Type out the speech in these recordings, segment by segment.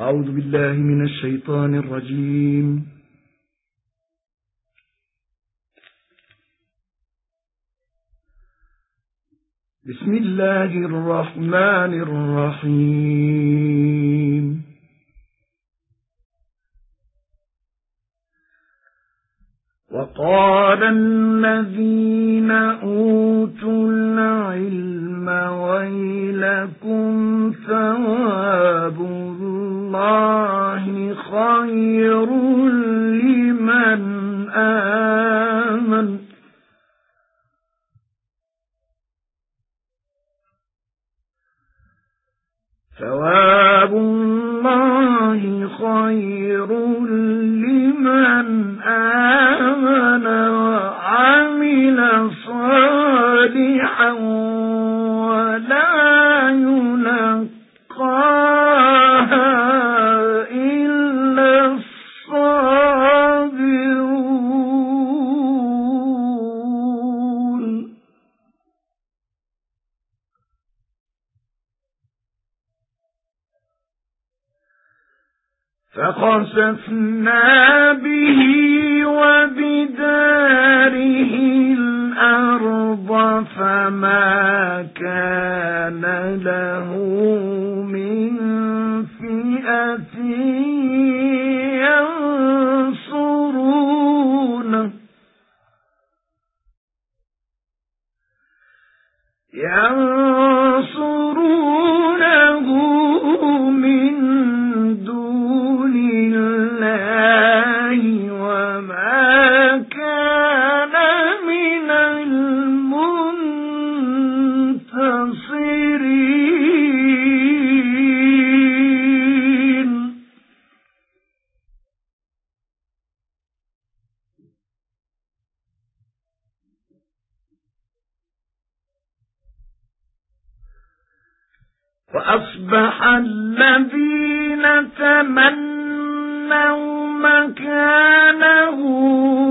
أعوذ بالله من الشيطان الرجيم. بسم الله الرحمن الرحيم. وقال الذين أوتوا العلم ويلكم ثواب صالحا وأصبح الذين تمنوا مكانه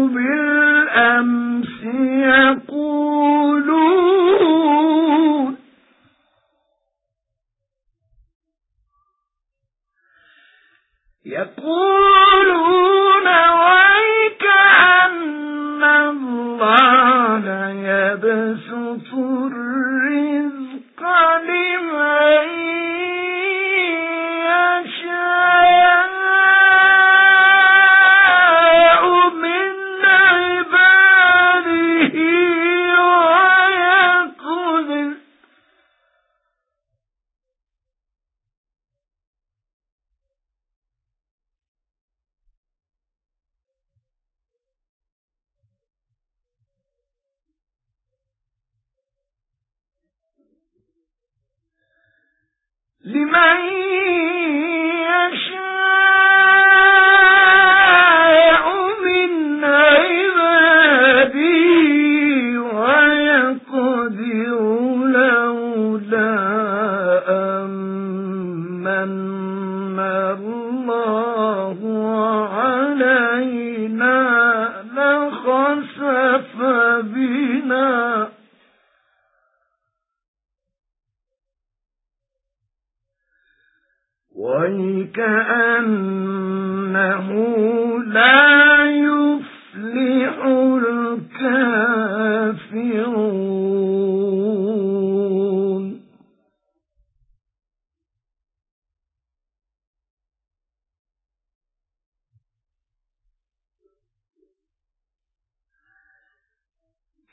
بالأمس يقولون. يقولون ويك أن الله يبسط الرزق لمن لمن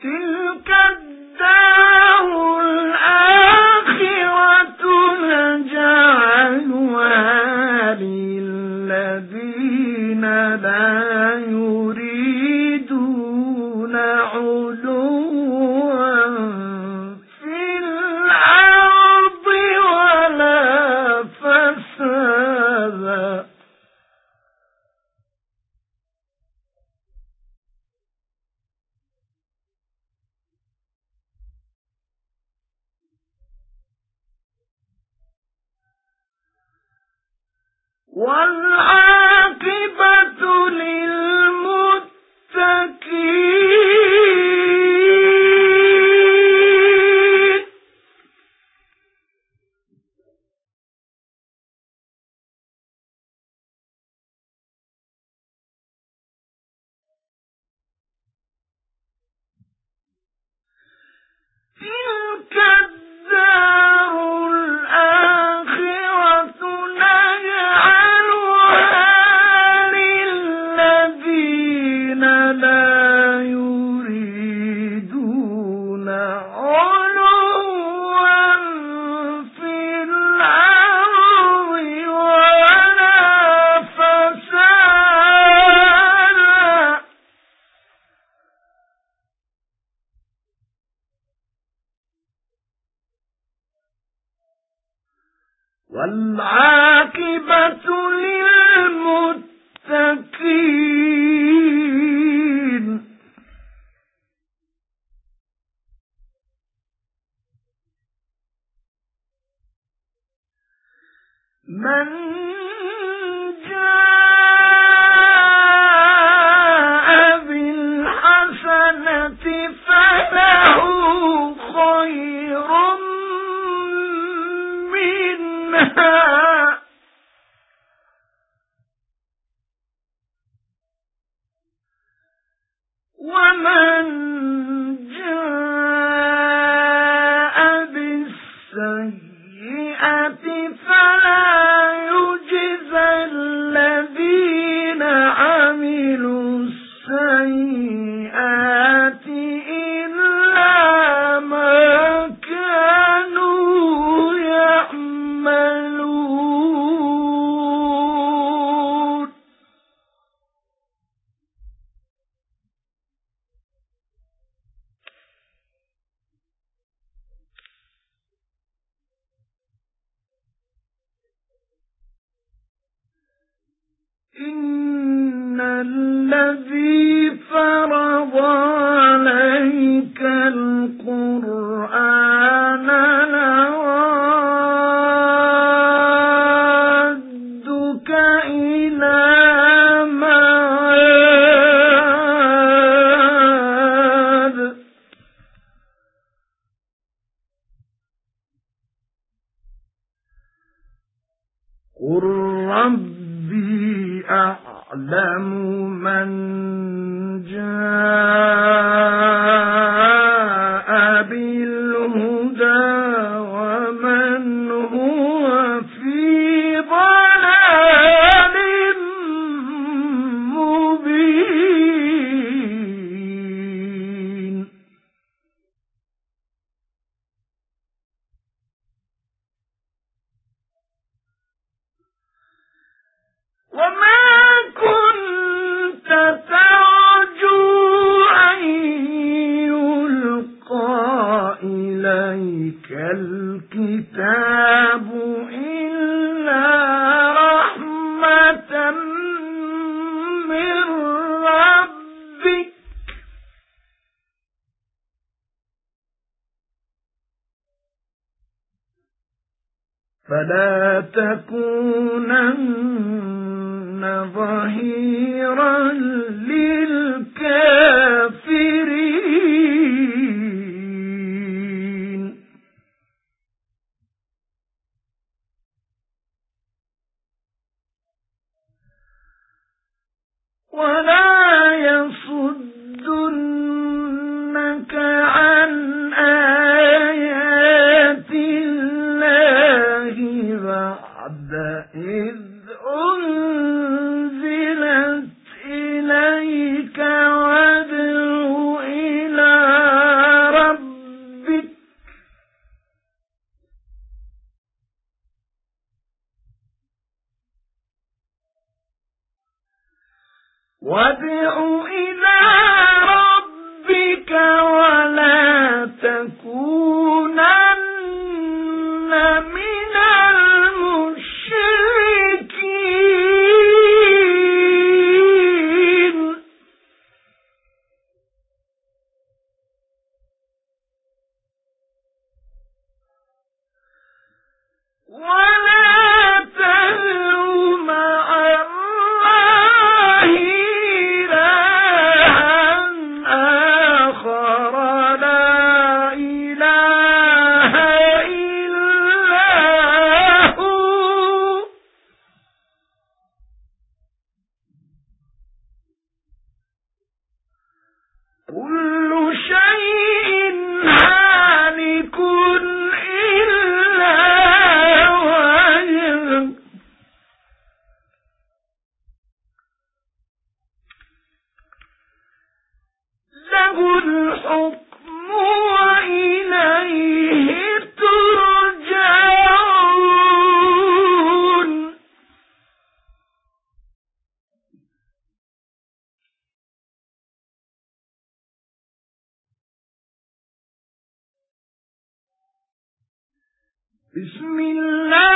تلك الدار الآخرة نجعلها للذين Mm-hmm. ہیں ربي أعلم من فلا تكونن ظهيرا للكافرين. ولا يصدر وادع إلى بسم الله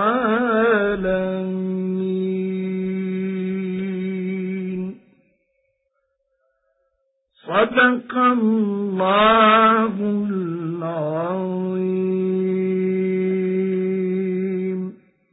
صدق الله